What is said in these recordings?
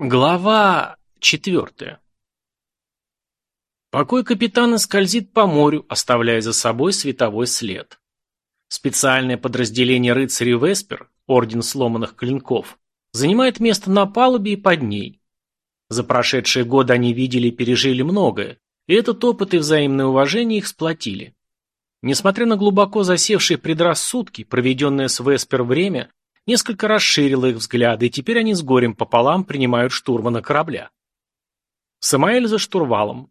Глава четвертая. Покой капитана скользит по морю, оставляя за собой световой след. Специальное подразделение рыцарей Веспер, Орден Сломанных Клинков, занимает место на палубе и под ней. За прошедшие годы они видели и пережили многое, и этот опыт и взаимное уважение их сплотили. Несмотря на глубоко засевшие предрассудки, проведенное с Веспер время несколько расширила их взгляды, и теперь они с горем пополам принимают штурмана корабля. Самаэль за штурвалом.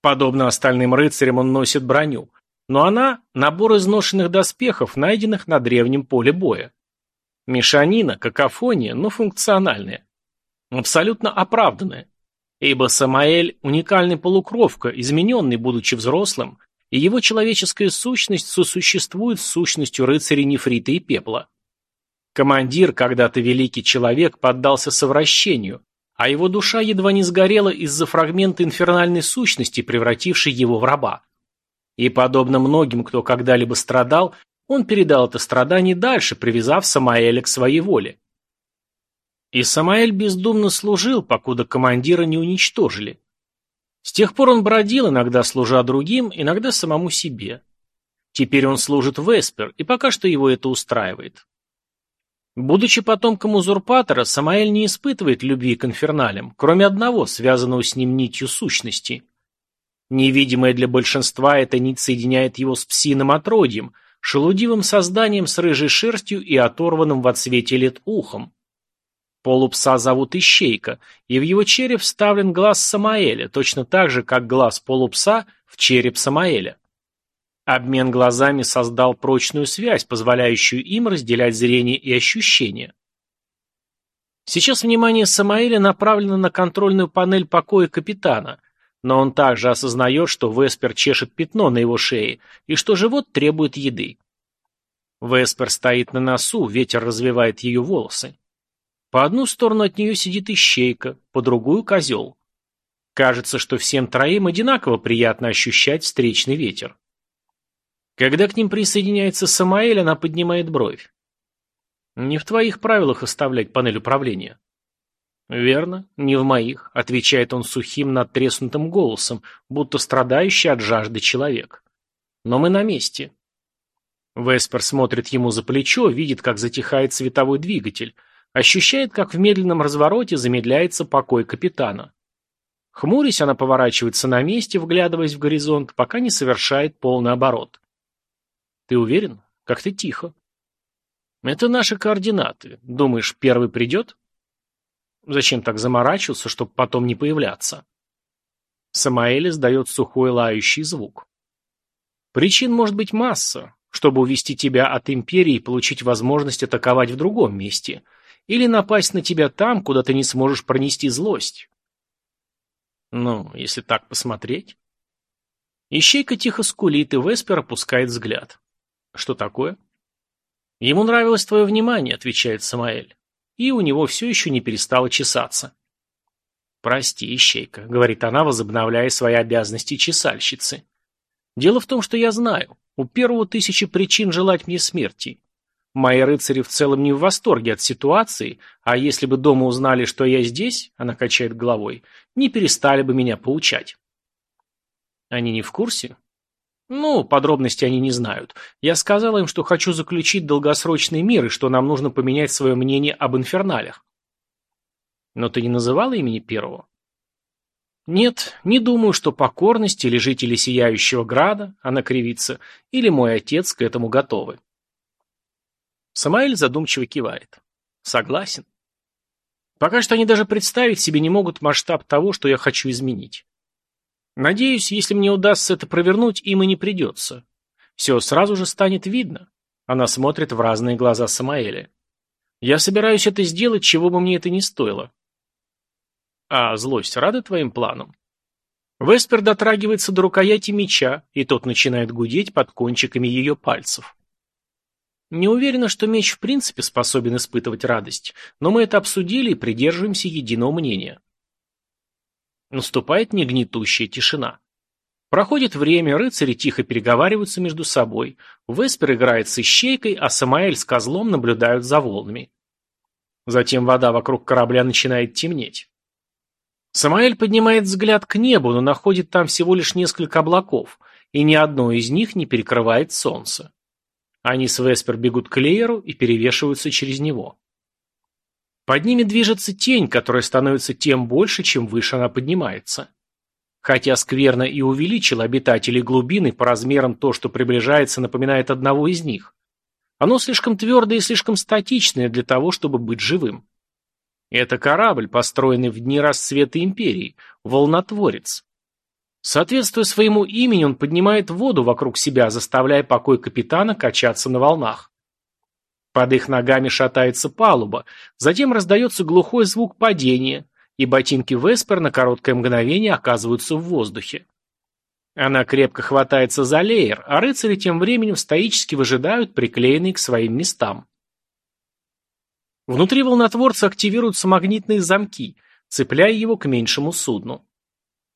Подобно остальным рыцарям он носит броню, но она – набор изношенных доспехов, найденных на древнем поле боя. Мешанина, какофония, но функциональная. Абсолютно оправданная. Ибо Самаэль – уникальный полукровка, измененный, будучи взрослым, и его человеческая сущность сосуществует с сущностью рыцарей нефрита и пепла. Командир, когда-то великий человек, поддался совращению, а его душа едва не сгорела из-за фрагмента инфернальной сущности, превратившей его в раба. И, подобно многим, кто когда-либо страдал, он передал это страдание дальше, привязав Самаэля к своей воле. И Самаэль бездумно служил, покуда командира не уничтожили. С тех пор он бродил, иногда служа другим, иногда самому себе. Теперь он служит Веспер, и пока что его это устраивает. Будучи потомком узурпатора, Самаэль не испытывает любви к инферналям, кроме одного, связанного с ним нитью сущности. Невидимая для большинства эта нить соединяет его с псиным отродьем, шелудивым созданием с рыжей шерстью и оторванным в отсвете лет ухом. Полупса зовут Ищейка, и в его череп вставлен глаз Самаэля, точно так же, как глаз полупса в череп Самаэля. Обмен глазами создал прочную связь, позволяющую им разделять зрение и ощущения. Сейчас внимание Самаэля направлено на контрольную панель покоя капитана, но он также осознает, что Веспер чешет пятно на его шее и что живот требует еды. Веспер стоит на носу, ветер развивает ее волосы. По одну сторону от нее сидит ищейка, по другую – козел. Кажется, что всем троим одинаково приятно ощущать встречный ветер. Когда к ним присоединяется Самаэль, она поднимает бровь. «Не в твоих правилах оставлять панель управления». «Верно, не в моих», — отвечает он сухим, надтреснутым голосом, будто страдающий от жажды человек. «Но мы на месте». Веспер смотрит ему за плечо, видит, как затихает световой двигатель, ощущает, как в медленном развороте замедляется покой капитана. Хмурясь, она поворачивается на месте, вглядываясь в горизонт, пока не совершает полный оборот. Ты уверен? Как ты тихо. Это наши координаты. Думаешь, первый придет? Зачем так заморачиваться, чтобы потом не появляться? Самаэль издает сухой лающий звук. Причин может быть масса, чтобы увести тебя от империи и получить возможность атаковать в другом месте, или напасть на тебя там, куда ты не сможешь пронести злость. Ну, если так посмотреть. Ищейка тихо скулит, и Веспер опускает взгляд. Что такое? Ему нравилось твое внимание, отвечает Самаэль. И у него все еще не перестало чесаться. Прости, ищейка, говорит она, возобновляя свои обязанности чесальщицы. Дело в том, что я знаю. У первого тысячи причин желать мне смерти. Мои рыцари в целом не в восторге от ситуации, а если бы дома узнали, что я здесь, она качает головой, не перестали бы меня поучать. Они не в курсе? Ну, подробности они не знают. Я сказал им, что хочу заключить долгосрочный мир и что нам нужно поменять свое мнение об инферналях. Но ты не называла имени первого? Нет, не думаю, что покорность или жители Сияющего Града, она кривится, или мой отец к этому готовы. Самаэль задумчиво кивает. Согласен. Пока что они даже представить себе не могут масштаб того, что я хочу изменить. Надеюсь, если мне удастся это провернуть, им и не придется. Все сразу же станет видно. Она смотрит в разные глаза Самаэля. Я собираюсь это сделать, чего бы мне это ни стоило. А злость рада твоим планам? Веспер дотрагивается до рукояти меча, и тот начинает гудеть под кончиками ее пальцев. Не уверена, что меч в принципе способен испытывать радость, но мы это обсудили и придерживаемся единого мнения. Наступает негнетущая тишина. Проходит время, рыцари тихо переговариваются между собой. Веспер играет с ищейкой, а Самаэль с козлом наблюдают за волнами. Затем вода вокруг корабля начинает темнеть. Самаэль поднимает взгляд к небу, но находит там всего лишь несколько облаков, и ни одно из них не перекрывает солнце. Они с Веспер бегут к Лееру и перевешиваются через него. Под ними движется тень, которая становится тем больше, чем выше она поднимается. Хотя скверно и увеличил обитателей глубины, по размерам то, что приближается, напоминает одного из них. Оно слишком твердое и слишком статичное для того, чтобы быть живым. Это корабль, построенный в дни расцвета империи, волнотворец. Соответствуя своему имени, он поднимает воду вокруг себя, заставляя покой капитана качаться на волнах. Под их ногами шатается палуба, затем раздается глухой звук падения, и ботинки Веспер на короткое мгновение оказываются в воздухе. Она крепко хватается за леер, а рыцари тем временем стоически выжидают, приклеенные к своим местам. Внутри волнотворца активируются магнитные замки, цепляя его к меньшему судну.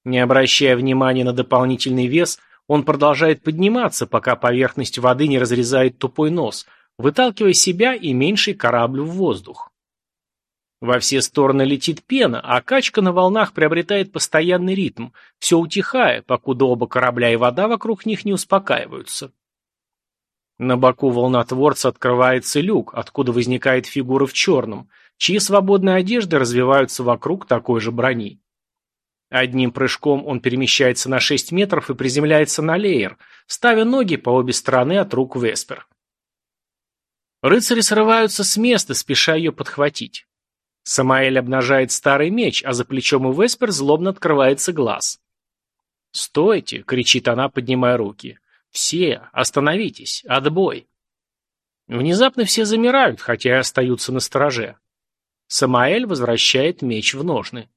Не обращая внимания на дополнительный вес, он продолжает подниматься, пока поверхность воды не разрезает тупой нос, выталкивая себя и меньший корабль в воздух. Во все стороны летит пена, а качка на волнах приобретает постоянный ритм, все утихая, покуда оба корабля и вода вокруг них не успокаиваются. На боку волнотворца открывается люк, откуда возникает фигура в черном, чьи свободные одежды развиваются вокруг такой же брони. Одним прыжком он перемещается на 6 метров и приземляется на леер, ставя ноги по обе стороны от рук Веспер. Рыцари срываются с места, спеша ее подхватить. Самаэль обнажает старый меч, а за плечом у Веспер злобно открывается глаз. «Стойте!» — кричит она, поднимая руки. «Все! Остановитесь! Отбой!» Внезапно все замирают, хотя и остаются на стороже. Самаэль возвращает меч в ножны.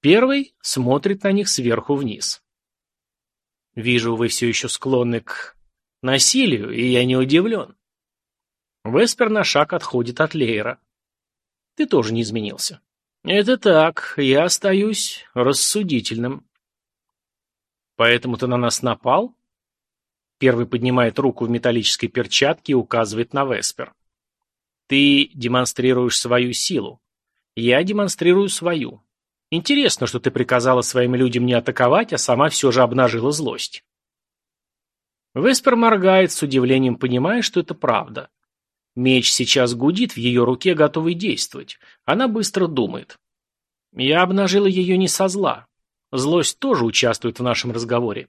Первый смотрит на них сверху вниз. «Вижу, вы все еще склонны к насилию, и я не удивлен». Веспер на шаг отходит от Лейера. Ты тоже не изменился. Это так, я остаюсь рассудительным. Поэтому ты на нас напал? Первый поднимает руку в металлической перчатке и указывает на Веспер. Ты демонстрируешь свою силу. Я демонстрирую свою. Интересно, что ты приказала своим людям не атаковать, а сама все же обнажила злость. Веспер моргает с удивлением, понимая, что это правда. Меч сейчас гудит в ее руке, готовый действовать. Она быстро думает. Я обнажила ее не со зла. Злость тоже участвует в нашем разговоре.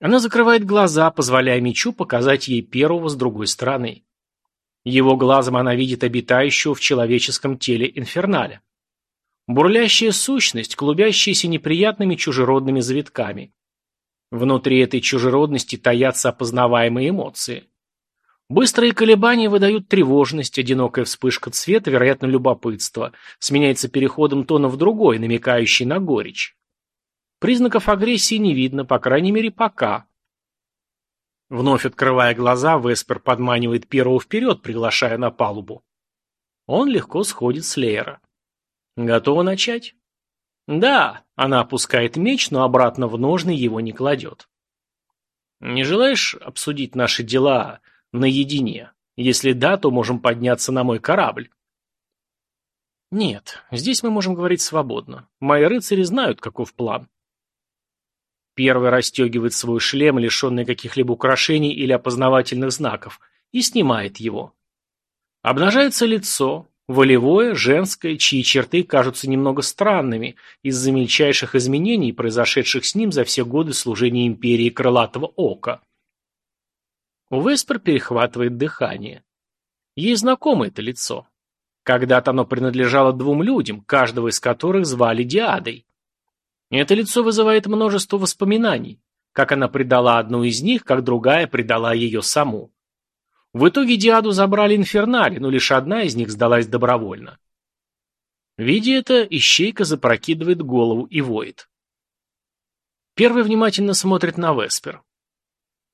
Она закрывает глаза, позволяя мечу показать ей первого с другой стороны. Его глазом она видит обитающего в человеческом теле инферналя. Бурлящая сущность, клубящаяся неприятными чужеродными завитками. Внутри этой чужеродности таятся опознаваемые эмоции. Быстрые колебания выдают тревожность, одинокая вспышка цвета, вероятно, любопытство, сменяется переходом тона в другой, намекающий на горечь. Признаков агрессии не видно, по крайней мере, пока. Вновь открывая глаза, Веспер подманивает первого вперед, приглашая на палубу. Он легко сходит с Леера. Готова начать? Да, она опускает меч, но обратно в ножны его не кладет. Не желаешь обсудить наши дела Наедине. Если да, то можем подняться на мой корабль. Нет, здесь мы можем говорить свободно. Мои рыцари знают, каков план. Первый расстегивает свой шлем, лишенный каких-либо украшений или опознавательных знаков, и снимает его. Обнажается лицо, волевое, женское, чьи черты кажутся немного странными из-за мельчайших изменений, произошедших с ним за все годы служения империи Крылатого Ока. У Веспер перехватывает дыхание. Ей знакомо это лицо. Когда-то оно принадлежало двум людям, каждого из которых звали Диадой. Это лицо вызывает множество воспоминаний, как она предала одну из них, как другая предала ее саму. В итоге Диаду забрали инфернали, но лишь одна из них сдалась добровольно. Видя это, ищейка запрокидывает голову и воет. Первый внимательно смотрит на Веспер.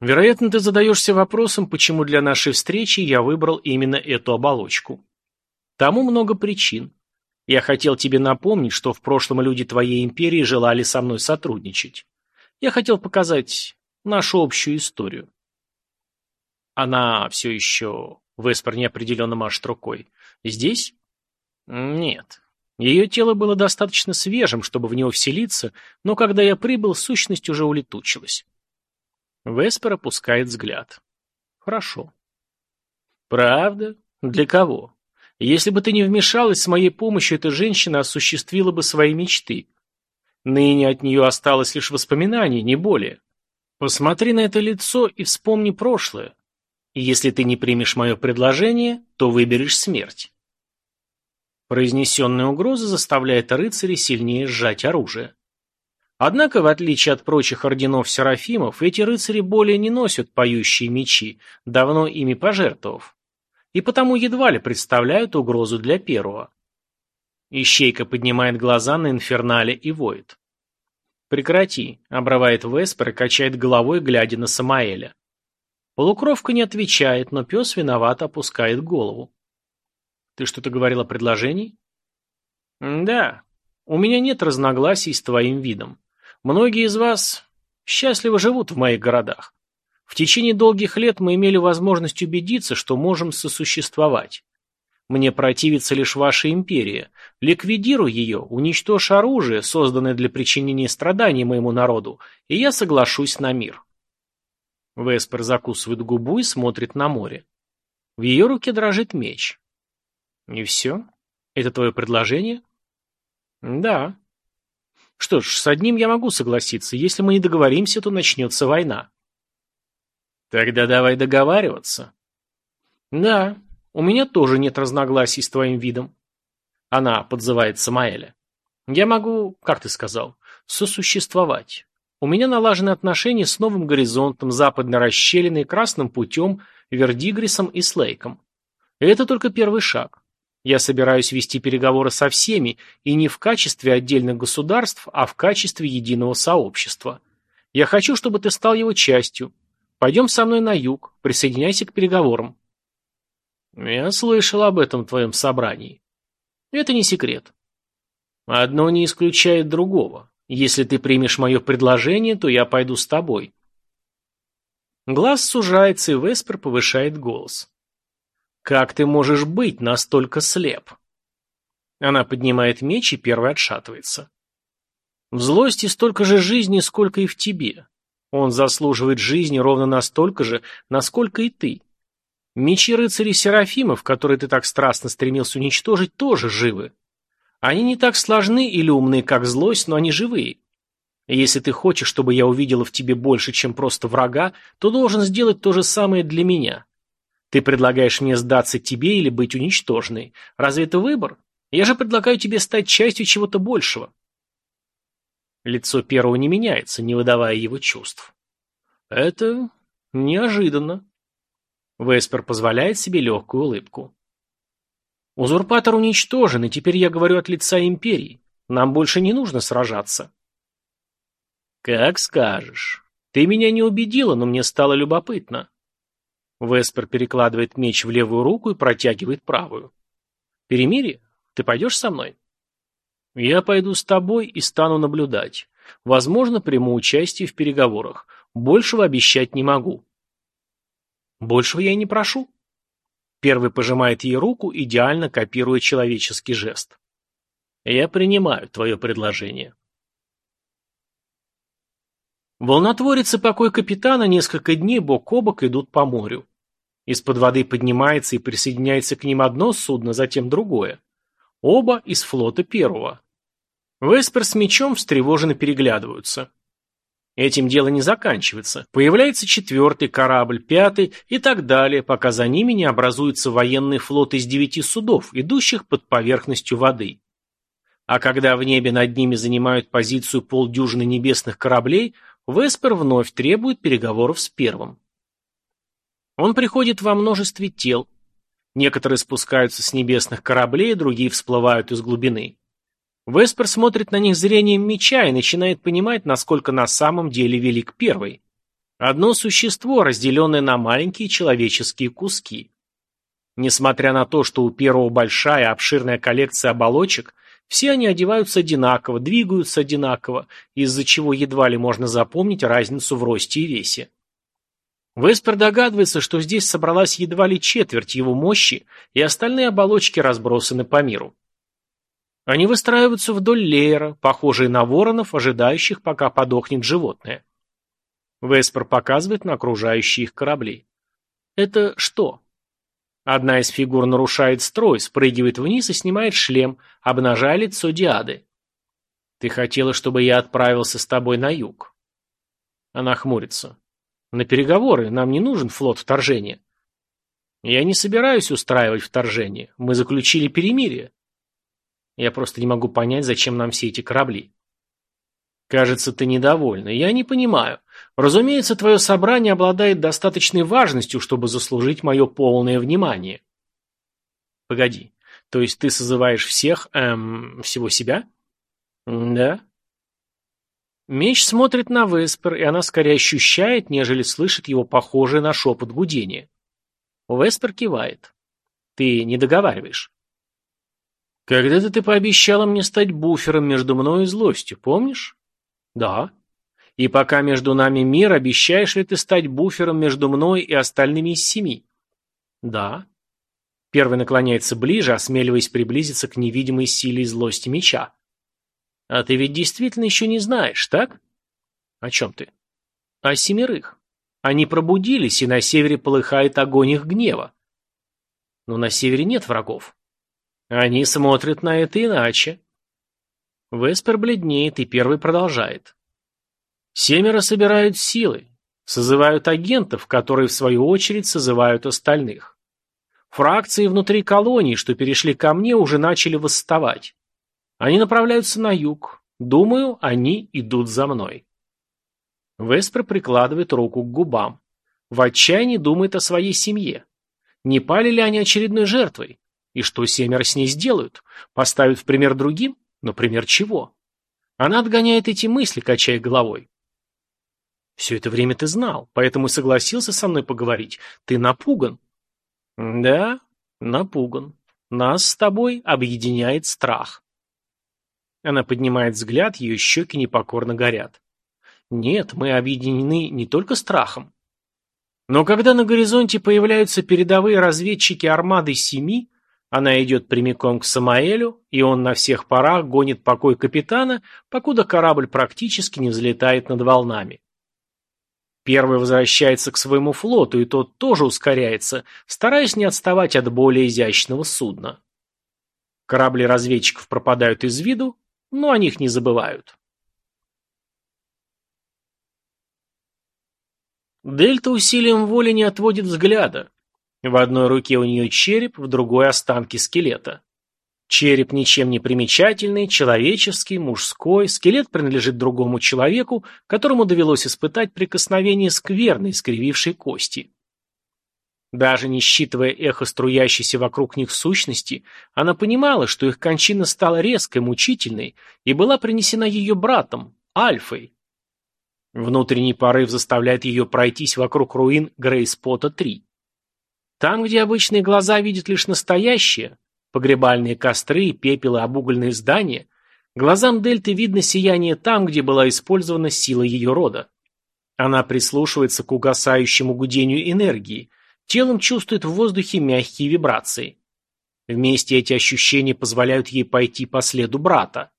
Вероятно, ты задаешься вопросом, почему для нашей встречи я выбрал именно эту оболочку. Тому много причин. Я хотел тебе напомнить, что в прошлом люди твоей империи желали со мной сотрудничать. Я хотел показать нашу общую историю. Она все еще... Веспер неопределенно машет рукой. Здесь? Нет. Ее тело было достаточно свежим, чтобы в него вселиться, но когда я прибыл, сущность уже улетучилась. Веспер опускает взгляд. Хорошо. Правда? Для кого? Если бы ты не вмешалась, с моей помощью эта женщина осуществила бы свои мечты. Ныне от нее осталось лишь воспоминание, не более. Посмотри на это лицо и вспомни прошлое. Если ты не примешь мое предложение, то выберешь смерть. Произнесенная угроза заставляет рыцаря сильнее сжать оружие. Однако, в отличие от прочих орденов Серафимов, эти рыцари более не носят поющие мечи, давно ими пожертвовав и потому едва ли представляют угрозу для первого. Ищейка поднимает глаза на инфернале и воет. «Прекрати», — обрывает Веспер и качает головой, глядя на Самаэля. Полукровка не отвечает, но пес виновато опускает голову. «Ты что-то говорил о предложении?» «Да. У меня нет разногласий с твоим видом. Многие из вас счастливо живут в моих городах. В течение долгих лет мы имели возможность убедиться, что можем сосуществовать. Мне противится лишь ваша империя. Ликвидируй ее, уничтожь оружие, созданное для причинения страданий моему народу, и я соглашусь на мир. Веспер закусывает губу и смотрит на море. В ее руке дрожит меч. И все? Это твое предложение? Да. Что ж, с одним я могу согласиться. Если мы не договоримся, то начнется война. Тогда давай договариваться. Да, у меня тоже нет разногласий с твоим видом. Она подзывает Самаэля. Я могу, как ты сказал, сосуществовать. У меня налажены отношения с новым горизонтом, западной расщелиной, красным путем, Вердигрисом и Слейком. И это только первый шаг. Я собираюсь вести переговоры со всеми, и не в качестве отдельных государств, а в качестве единого сообщества. Я хочу, чтобы ты стал его частью, Пойдем со мной на юг, присоединяйся к переговорам. Я слышал об этом твоем собрании. Это не секрет. Одно не исключает другого. Если ты примешь мое предложение, то я пойду с тобой. Глаз сужается, и Веспер повышает голос. «Как ты можешь быть настолько слеп?» Она поднимает меч и первый отшатывается. «В злости столько же жизни, сколько и в тебе. Он заслуживает жизни ровно настолько же, насколько и ты. Мечи рыцарей Серафимов, которые ты так страстно стремился уничтожить, тоже живы. Они не так сложны или умны, как злость, но они живые. если ты хочешь, чтобы я увидела в тебе больше, чем просто врага, то должен сделать то же самое для меня. Ты предлагаешь мне сдаться тебе или быть уничтоженной. Разве это выбор? Я же предлагаю тебе стать частью чего-то большего. Лицо первого не меняется, не выдавая его чувств. Это неожиданно. Веспер позволяет себе легкую улыбку. Узурпатор уничтожен, и теперь я говорю от лица империи. Нам больше не нужно сражаться. Как скажешь. Ты меня не убедила, но мне стало любопытно. Веспер перекладывает меч в левую руку и протягивает правую. Перемирие? Ты пойдешь со мной? Я пойду с тобой и стану наблюдать. Возможно, приму участие в переговорах. Большего обещать не могу. Большего я и не прошу. Первый пожимает ей руку, идеально копируя человеческий жест. Я принимаю твое предложение. Волнотворец и покой капитана несколько дней бок о бок идут по морю. Из-под воды поднимается и присоединяется к ним одно судно, затем другое. Оба из флота первого. Веспер с мечом встревоженно переглядываются. Этим дело не заканчивается. Появляется четвертый корабль, пятый и так далее, пока за ними не образуется военный флот из девяти судов, идущих под поверхностью воды. А когда в небе над ними занимают позицию полдюжины небесных кораблей, Веспер вновь требует переговоров с первым. Он приходит во множестве тел, Некоторые спускаются с небесных кораблей, другие всплывают из глубины. Веспер смотрит на них зрением меча и начинает понимать, насколько на самом деле велик первый. Одно существо, разделенное на маленькие человеческие куски. Несмотря на то, что у первого большая обширная коллекция оболочек, все они одеваются одинаково, двигаются одинаково, из-за чего едва ли можно запомнить разницу в росте и весе. Веспер догадывается, что здесь собралась едва ли четверть его мощи, и остальные оболочки разбросаны по миру. Они выстраиваются вдоль леера, похожие на воронов, ожидающих, пока подохнет животное. Веспер показывает на окружающие их корабли. Это что? Одна из фигур нарушает строй, спрыгивает вниз и снимает шлем, обнажая лицо Диады. Ты хотела, чтобы я отправился с тобой на юг. Она хмурится. На переговоры нам не нужен флот вторжения. Я не собираюсь устраивать вторжение. Мы заключили перемирие. Я просто не могу понять, зачем нам все эти корабли. Кажется, ты недовольна. Я не понимаю. Разумеется, твое собрание обладает достаточной важностью, чтобы заслужить мое полное внимание. Погоди. То есть ты созываешь всех, эм, всего себя? Да. Меч смотрит на Веспер, и она скорее ощущает, нежели слышит его похожее на шепот гудение. Веспер кивает. Ты не договариваешь. Когда-то ты пообещала мне стать буфером между мной и злостью, помнишь? Да. И пока между нами мир, обещаешь ли ты стать буфером между мной и остальными из семи? Да. Первый наклоняется ближе, осмеливаясь приблизиться к невидимой силе злости меча. А ты ведь действительно еще не знаешь, так? О чем ты? О семерых. Они пробудились, и на севере полыхает огонь их гнева. Но на севере нет врагов. Они смотрят на это иначе. Веспер бледнеет и первый продолжает. Семеро собирают силы, созывают агентов, которые в свою очередь созывают остальных. Фракции внутри колонии, что перешли ко мне, уже начали восставать. Они направляются на юг. Думаю, они идут за мной. Веспер прикладывает руку к губам. В отчаянии думает о своей семье. Не пали ли они очередной жертвой? И что семеро с ней сделают? Поставят в пример другим? Например, чего? Она отгоняет эти мысли, качая головой. Все это время ты знал, поэтому и согласился со мной поговорить. Ты напуган. Да, напуган. Нас с тобой объединяет страх. Она поднимает взгляд, ее щеки непокорно горят. Нет, мы объединены не только страхом. Но когда на горизонте появляются передовые разведчики армады Семи, она идет прямиком к Самаэлю, и он на всех парах гонит покой капитана, покуда корабль практически не взлетает над волнами. Первый возвращается к своему флоту, и тот тоже ускоряется, стараясь не отставать от более изящного судна. Корабли разведчиков пропадают из виду, но о них не забывают. Дельта усилием воли не отводит взгляда. В одной руке у нее череп, в другой останки скелета. Череп ничем не примечательный, человеческий, мужской, скелет принадлежит другому человеку, которому довелось испытать прикосновение скверной, скривившей кости. Даже не считывая эхо струящейся вокруг них сущности, она понимала, что их кончина стала резкой, мучительной и была принесена ее братом, Альфой. Внутренний порыв заставляет ее пройтись вокруг руин Грейспота-3. Там, где обычные глаза видят лишь настоящее, погребальные костры, пепел и обугольные здания, глазам Дельты видно сияние там, где была использована сила ее рода. Она прислушивается к угасающему гудению энергии, телом чувствует в воздухе мягкие вибрации. Вместе эти ощущения позволяют ей пойти по следу брата.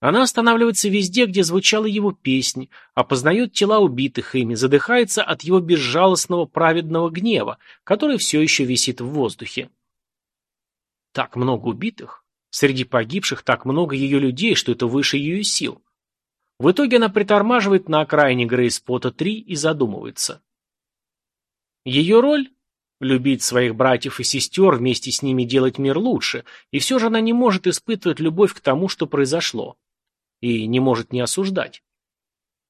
Она останавливается везде, где звучала его песнь, опознает тела убитых ими, задыхается от его безжалостного праведного гнева, который все еще висит в воздухе. Так много убитых. Среди погибших так много ее людей, что это выше ее сил. В итоге она притормаживает на окраине Грейспота-3 и задумывается. Ее роль – любить своих братьев и сестер, вместе с ними делать мир лучше, и все же она не может испытывать любовь к тому, что произошло и не может не осуждать.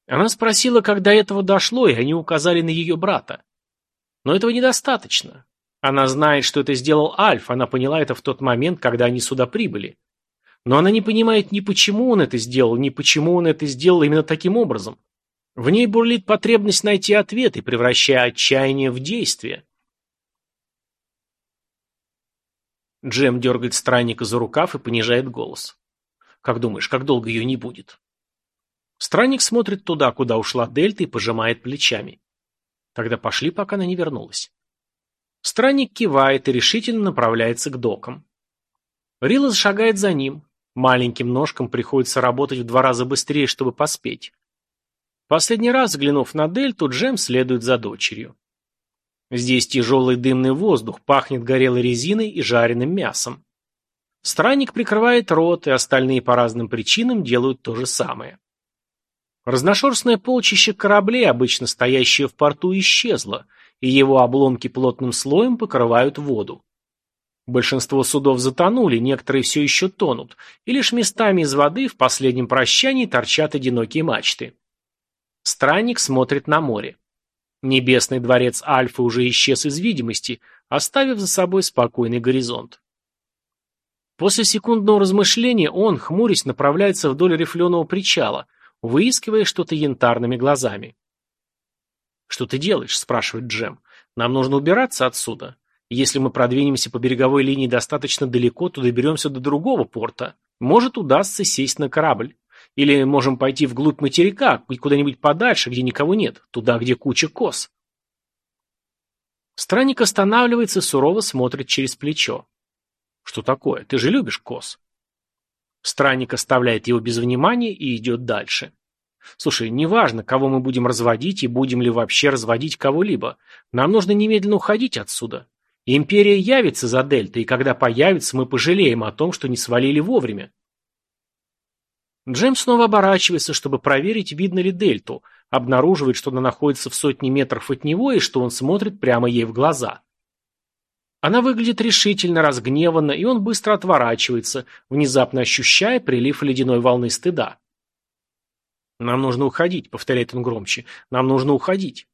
Она спросила, когда этого дошло, и они указали на ее брата. Но этого недостаточно. Она знает, что это сделал Альф, она поняла это в тот момент, когда они сюда прибыли. Но она не понимает ни почему он это сделал, ни почему он это сделал именно таким образом. В ней бурлит потребность найти ответы, превращая отчаяние в действие. Джем дергает странника за рукав и понижает голос. Как думаешь, как долго ее не будет? Странник смотрит туда, куда ушла Дельта и пожимает плечами. Тогда пошли, пока она не вернулась. Странник кивает и решительно направляется к докам. Рилас шагает за ним. Маленьким ножкам приходится работать в два раза быстрее, чтобы поспеть. Последний раз, взглянув на дельту, Джем следует за дочерью. Здесь тяжелый дымный воздух, пахнет горелой резиной и жареным мясом. Странник прикрывает рот, и остальные по разным причинам делают то же самое. Разношерстное полчище кораблей, обычно стоящее в порту, исчезло, и его обломки плотным слоем покрывают воду. Большинство судов затонули, некоторые все еще тонут, и лишь местами из воды в последнем прощании торчат одинокие мачты. Странник смотрит на море. Небесный дворец Альфы уже исчез из видимости, оставив за собой спокойный горизонт. После секундного размышления он, хмурясь, направляется вдоль рифленого причала, выискивая что-то янтарными глазами. «Что ты делаешь?» – спрашивает Джем. «Нам нужно убираться отсюда. Если мы продвинемся по береговой линии достаточно далеко, то доберемся до другого порта. Может, удастся сесть на корабль. Или можем пойти вглубь материка, куда-нибудь подальше, где никого нет, туда, где куча коз. Странник останавливается сурово смотрит через плечо. Что такое? Ты же любишь коз. Странник оставляет его без внимания и идет дальше. Слушай, неважно, кого мы будем разводить и будем ли вообще разводить кого-либо. Нам нужно немедленно уходить отсюда. Империя явится за Дельтой, и когда появится, мы пожалеем о том, что не свалили вовремя. Джем снова оборачивается, чтобы проверить, видно ли дельту, обнаруживает, что она находится в сотне метров от него и что он смотрит прямо ей в глаза. Она выглядит решительно, разгневанно, и он быстро отворачивается, внезапно ощущая прилив ледяной волны стыда. «Нам нужно уходить», — повторяет он громче. «Нам нужно уходить».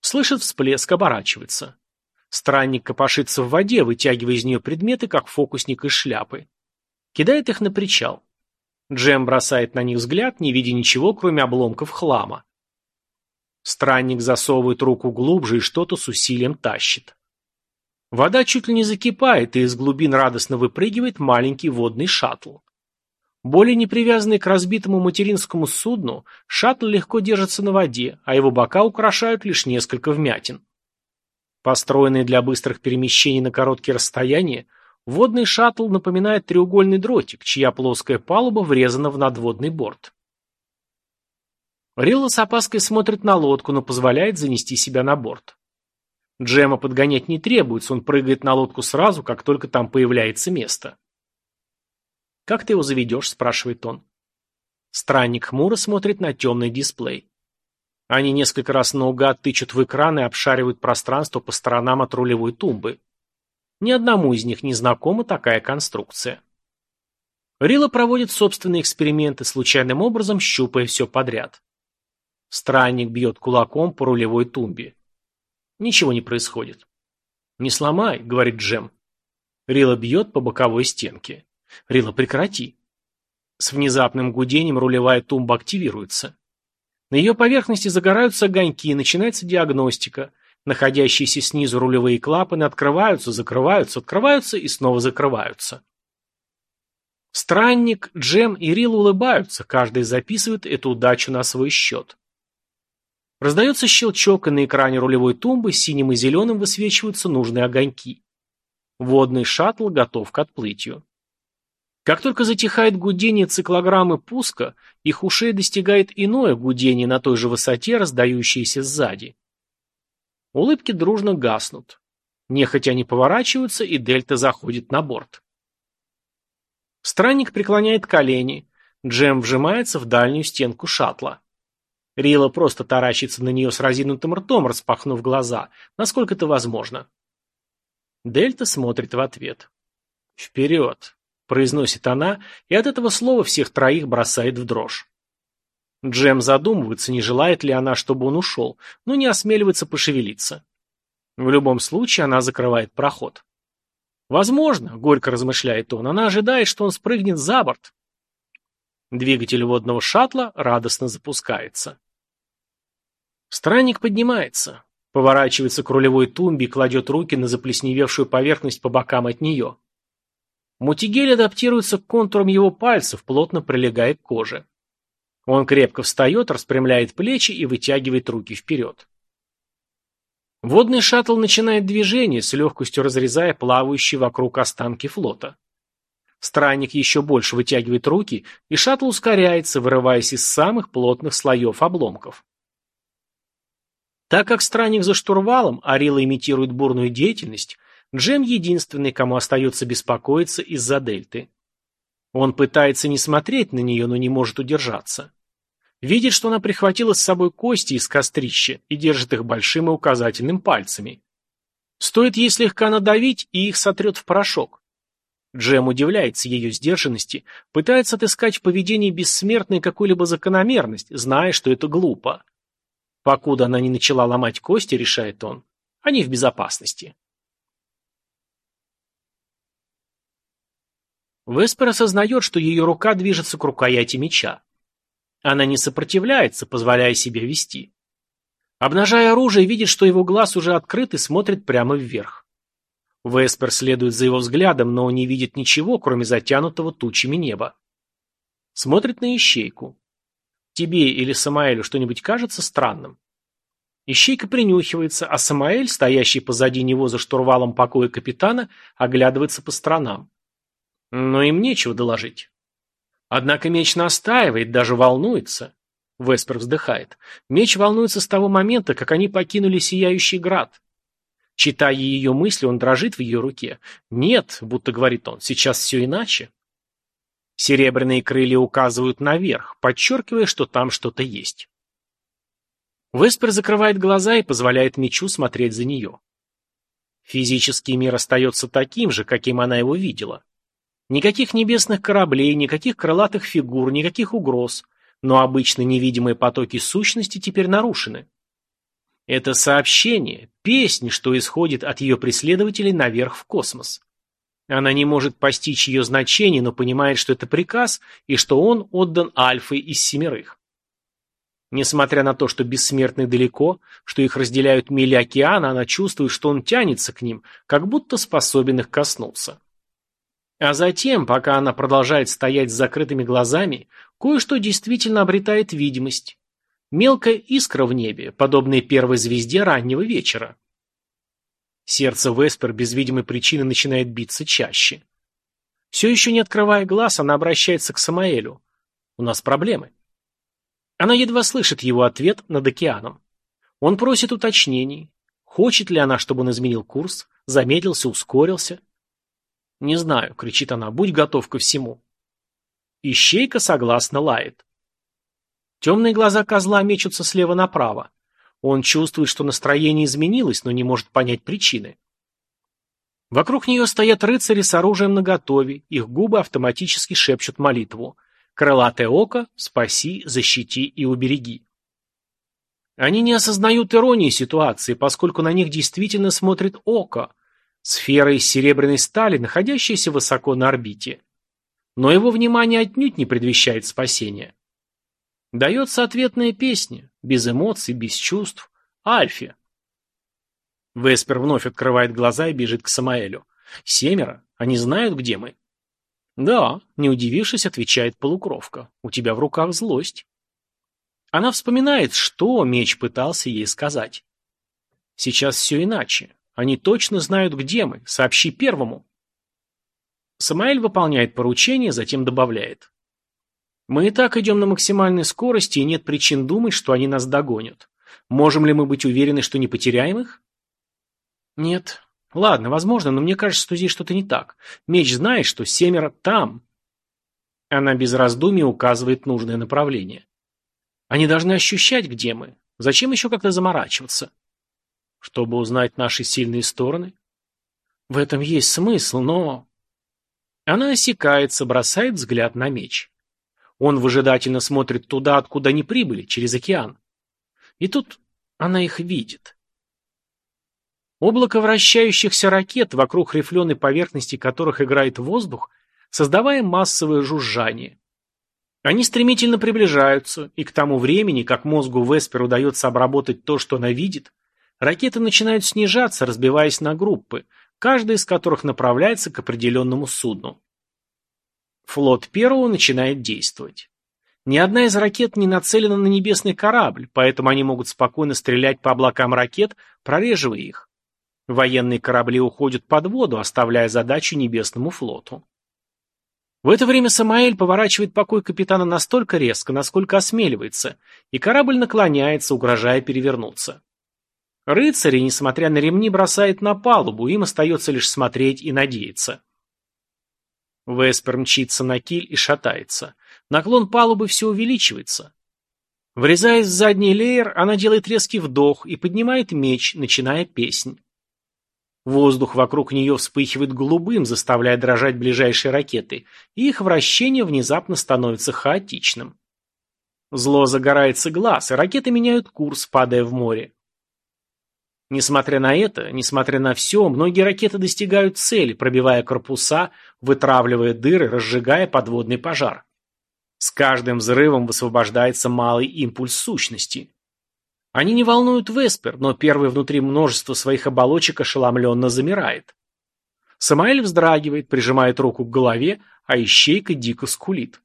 Слышит всплеск, оборачивается. Странник копошится в воде, вытягивая из нее предметы, как фокусник из шляпы. Кидает их на причал. Джем бросает на них взгляд, не видя ничего, кроме обломков хлама. Странник засовывает руку глубже и что-то с усилием тащит. Вода чуть ли не закипает, и из глубин радостно выпрыгивает маленький водный шаттл. Более не привязанный к разбитому материнскому судну, шаттл легко держится на воде, а его бока украшают лишь несколько вмятин. Построенный для быстрых перемещений на короткие расстояния, Водный шаттл напоминает треугольный дротик, чья плоская палуба врезана в надводный борт. Рилла с опаской смотрит на лодку, но позволяет занести себя на борт. Джема подгонять не требуется, он прыгает на лодку сразу, как только там появляется место. «Как ты его заведешь?» – спрашивает он. Странник хмуро смотрит на темный дисплей. Они несколько раз наугад тычут в экран и обшаривают пространство по сторонам от рулевой тумбы. Ни одному из них не знакома такая конструкция. Рила проводит собственные эксперименты, случайным образом щупая все подряд. Странник бьет кулаком по рулевой тумбе. Ничего не происходит. «Не сломай», — говорит Джем. Рила бьет по боковой стенке. «Рила, прекрати». С внезапным гудением рулевая тумба активируется. На ее поверхности загораются огоньки, начинается диагностика. Находящиеся снизу рулевые клапаны открываются, закрываются, открываются и снова закрываются. Странник, Джем и Рил улыбаются, каждый записывает эту удачу на свой счет. Раздается щелчок, и на экране рулевой тумбы синим и зеленым высвечиваются нужные огоньки. Водный шаттл готов к отплытию. Как только затихает гудение циклограммы пуска, их ушей достигает иное гудение на той же высоте, раздающееся сзади. Улыбки дружно гаснут. Нехотя они поворачиваются, и Дельта заходит на борт. Странник преклоняет колени. Джем вжимается в дальнюю стенку шаттла. Рила просто таращится на нее с разинутым ртом, распахнув глаза, насколько это возможно. Дельта смотрит в ответ. «Вперед!» – произносит она, и от этого слова всех троих бросает в дрожь. Джем задумывается, не желает ли она, чтобы он ушел, но не осмеливается пошевелиться. В любом случае она закрывает проход. Возможно, горько размышляет он, она ожидает, что он спрыгнет за борт. Двигатель водного шаттла радостно запускается. Странник поднимается, поворачивается к рулевой тумбе и кладет руки на заплесневевшую поверхность по бокам от нее. Мутигель адаптируется к контурам его пальцев, плотно прилегая к коже. Он крепко встает, распрямляет плечи и вытягивает руки вперед. Водный шаттл начинает движение, с легкостью разрезая плавающие вокруг останки флота. Странник еще больше вытягивает руки, и шаттл ускоряется, вырываясь из самых плотных слоев обломков. Так как странник за штурвалом, а Рила имитирует бурную деятельность, Джем единственный, кому остается беспокоиться из-за дельты. Он пытается не смотреть на нее, но не может удержаться. Видит, что она прихватила с собой кости из кострища и держит их большим и указательным пальцами. Стоит ей слегка надавить, и их сотрет в порошок. Джем удивляется ее сдержанности, пытается отыскать в поведении бессмертной какую-либо закономерность, зная, что это глупо. Покуда она не начала ломать кости, решает он, они в безопасности. Веспер осознает, что ее рука движется к рукояти меча. Она не сопротивляется, позволяя себе вести. Обнажая оружие, видит, что его глаз уже открыт и смотрит прямо вверх. Веспер следует за его взглядом, но не видит ничего, кроме затянутого тучами неба. Смотрит на ищейку. Тебе или Самаэлю что-нибудь кажется странным? Ищейка принюхивается, а Самаэль, стоящий позади него за штурвалом покоя капитана, оглядывается по сторонам. Но им нечего доложить. Однако меч настаивает, даже волнуется. Веспер вздыхает. Меч волнуется с того момента, как они покинули Сияющий Град. Читая ее мысли, он дрожит в ее руке. «Нет», — будто говорит он, — «сейчас все иначе». Серебряные крылья указывают наверх, подчеркивая, что там что-то есть. Веспер закрывает глаза и позволяет мечу смотреть за нее. Физический мир остается таким же, каким она его видела. Никаких небесных кораблей, никаких крылатых фигур, никаких угроз, но обычно невидимые потоки сущности теперь нарушены. Это сообщение, песня, что исходит от ее преследователей наверх в космос. Она не может постичь ее значение, но понимает, что это приказ и что он отдан Альфой из семерых. Несмотря на то, что бессмертный далеко, что их разделяют мили океана, она чувствует, что он тянется к ним, как будто способен их коснуться. А затем, пока она продолжает стоять с закрытыми глазами, кое-что действительно обретает видимость. Мелкая искра в небе, подобная первой звезде раннего вечера. Сердце Веспер без видимой причины начинает биться чаще. Все еще не открывая глаз, она обращается к Самаэлю. «У нас проблемы». Она едва слышит его ответ над океаном. Он просит уточнений. Хочет ли она, чтобы он изменил курс, замедлился, ускорился? «Не знаю», — кричит она, — «будь готов ко всему». Ищейка согласно лает. Темные глаза козла мечутся слева направо. Он чувствует, что настроение изменилось, но не может понять причины. Вокруг нее стоят рыцари с оружием наготове, их губы автоматически шепчут молитву. «Крылатое око, спаси, защити и убереги». Они не осознают иронии ситуации, поскольку на них действительно смотрит око, сфера из серебряной стали, находящаяся высоко на орбите. Но его внимание отнюдь не предвещает спасения. Дается ответная песня, без эмоций, без чувств. Альфе. Веспер вновь открывает глаза и бежит к Самаэлю. Семеро? Они знают, где мы? Да, не удивившись, отвечает полукровка. У тебя в руках злость. Она вспоминает, что меч пытался ей сказать. Сейчас все иначе. Они точно знают, где мы. Сообщи первому. Самаэль выполняет поручение, затем добавляет. Мы и так идем на максимальной скорости, и нет причин думать, что они нас догонят. Можем ли мы быть уверены, что не потеряем их? Нет. Ладно, возможно, но мне кажется, что здесь что-то не так. Меч знает, что семеро там. Она без раздумий указывает нужное направление. Они должны ощущать, где мы. Зачем еще как-то заморачиваться? Чтобы узнать наши сильные стороны? В этом есть смысл, но... Она осекается, бросает взгляд на меч. Он выжидательно смотрит туда, откуда они прибыли, через океан. И тут она их видит. Облако вращающихся ракет, вокруг рифленой поверхности которых играет воздух, создавая массовое жужжание. Они стремительно приближаются, и к тому времени, как мозгу Веспер удается обработать то, что она видит, ракеты начинают снижаться, разбиваясь на группы, каждая из которых направляется к определенному судну. Флот первого начинает действовать. Ни одна из ракет не нацелена на небесный корабль, поэтому они могут спокойно стрелять по облакам ракет, прореживая их. Военные корабли уходят под воду, оставляя задачу небесному флоту. В это время Самаэль поворачивает покой капитана настолько резко, насколько осмеливается, и корабль наклоняется, угрожая перевернуться. Рыцари, несмотря на ремни, бросает на палубу, им остается лишь смотреть и надеяться. Веспер мчится на киль и шатается. Наклон палубы все увеличивается. Врезаясь в задний леер, она делает резкий вдох и поднимает меч, начиная песнь. Воздух вокруг нее вспыхивает голубым, заставляя дрожать ближайшие ракеты, и их вращение внезапно становится хаотичным. Зло загорается глаз, и ракеты меняют курс, падая в море. Несмотря на это, несмотря на все, многие ракеты достигают цели, пробивая корпуса, вытравливая дыры, разжигая подводный пожар. С каждым взрывом высвобождается малый импульс сущности. Они не волнуют Веспер, но первый внутри множества своих оболочек ошеломленно замирает. Самаэль вздрагивает, прижимает руку к голове, а ищейка дико скулит.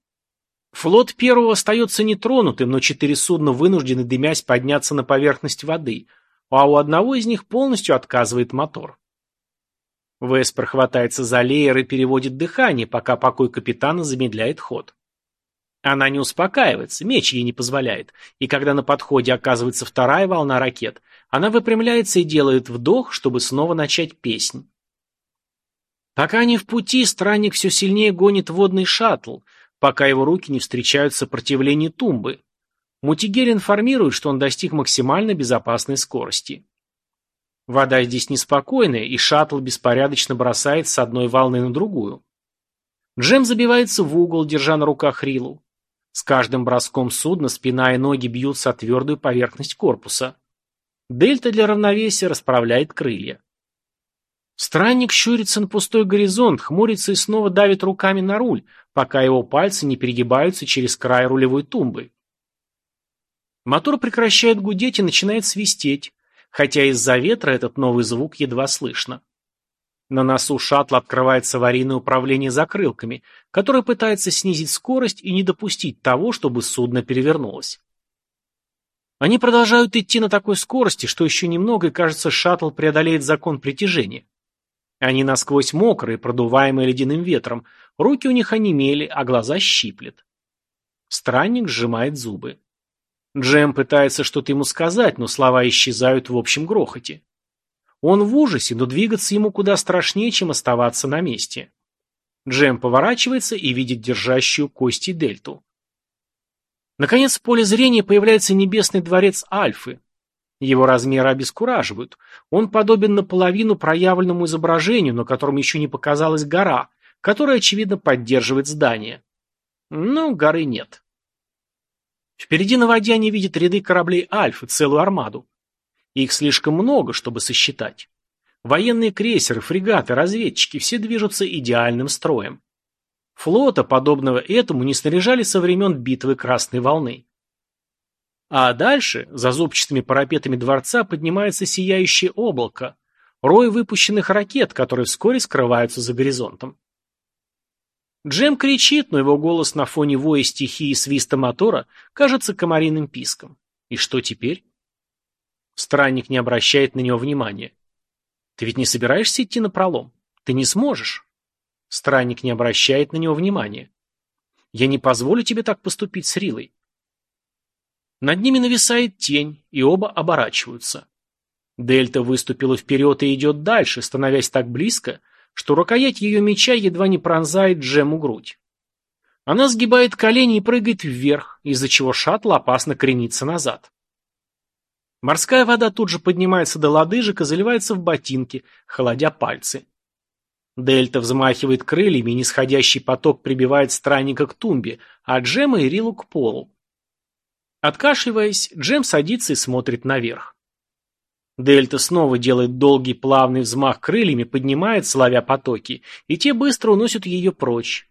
Флот первого остается нетронутым, но четыре судна вынуждены, дымясь, подняться на поверхность воды, а у одного из них полностью отказывает мотор. Веспер хватается за леер и переводит дыхание, пока покой капитана замедляет ход. Она не успокаивается, меч ей не позволяет, и когда на подходе оказывается вторая волна ракет, она выпрямляется и делает вдох, чтобы снова начать песнь. Пока они в пути, странник все сильнее гонит водный шаттл, пока его руки не встречают сопротивление тумбы. Мутигель информирует, что он достиг максимально безопасной скорости. Вода здесь неспокойная, и шаттл беспорядочно бросает с одной волны на другую. Джем забивается в угол, держа на руках Рилу. С каждым броском судна спина и ноги бьются о твердую поверхность корпуса. Дельта для равновесия расправляет крылья. Странник щурится на пустой горизонт, хмурится и снова давит руками на руль, пока его пальцы не перегибаются через край рулевой тумбы. Мотор прекращает гудеть и начинает свистеть, хотя из-за ветра этот новый звук едва слышно. На носу шаттла открывается аварийное управление закрылками, которое пытается снизить скорость и не допустить того, чтобы судно перевернулось. Они продолжают идти на такой скорости, что еще немного, и кажется, шаттл преодолеет закон притяжения. Они насквозь мокрые, продуваемые ледяным ветром, руки у них онемели, а глаза щиплет. Странник сжимает зубы. Джем пытается что-то ему сказать, но слова исчезают в общем грохоте. Он в ужасе, но двигаться ему куда страшнее, чем оставаться на месте. Джем поворачивается и видит держащую кости дельту. Наконец в поле зрения появляется небесный дворец Альфы. Его размеры обескураживают. Он подобен наполовину проявленному изображению, на котором еще не показалась гора, которая, очевидно, поддерживает здание. Но горы нет. Впереди на воде они видят ряды кораблей Альфы, целую армаду. Их слишком много, чтобы сосчитать. Военные крейсеры, фрегаты, разведчики все движутся идеальным строем. Флота, подобного этому, не снаряжали со времен битвы Красной Волны. А дальше, за зубчатыми парапетами дворца, поднимается сияющее облако, рой выпущенных ракет, которые вскоре скрываются за горизонтом. Джем кричит, но его голос на фоне воя стихии и свиста мотора кажется комариным писком. И что теперь? Странник не обращает на него внимания. Ты ведь не собираешься идти на пролом? Ты не сможешь. Странник не обращает на него внимания. Я не позволю тебе так поступить с Рилой. Над ними нависает тень, и оба оборачиваются. Дельта выступила вперед и идет дальше, становясь так близко, что рукоять ее меча едва не пронзает Джему грудь. Она сгибает колени и прыгает вверх, из-за чего шаттл опасно кренится назад. Морская вода тут же поднимается до лодыжек и заливается в ботинки, холодя пальцы. Дельта взмахивает крыльями, и нисходящий поток прибивает странника к тумбе, а Джема и Рилу к полу. Откашливаясь, Джем садится и смотрит наверх. Дельта снова делает долгий плавный взмах крыльями, поднимает, славя потоки, и те быстро уносят ее прочь.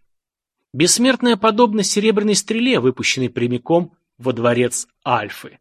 Бессмертная подобно серебряной стреле, выпущенной прямиком во дворец Альфы.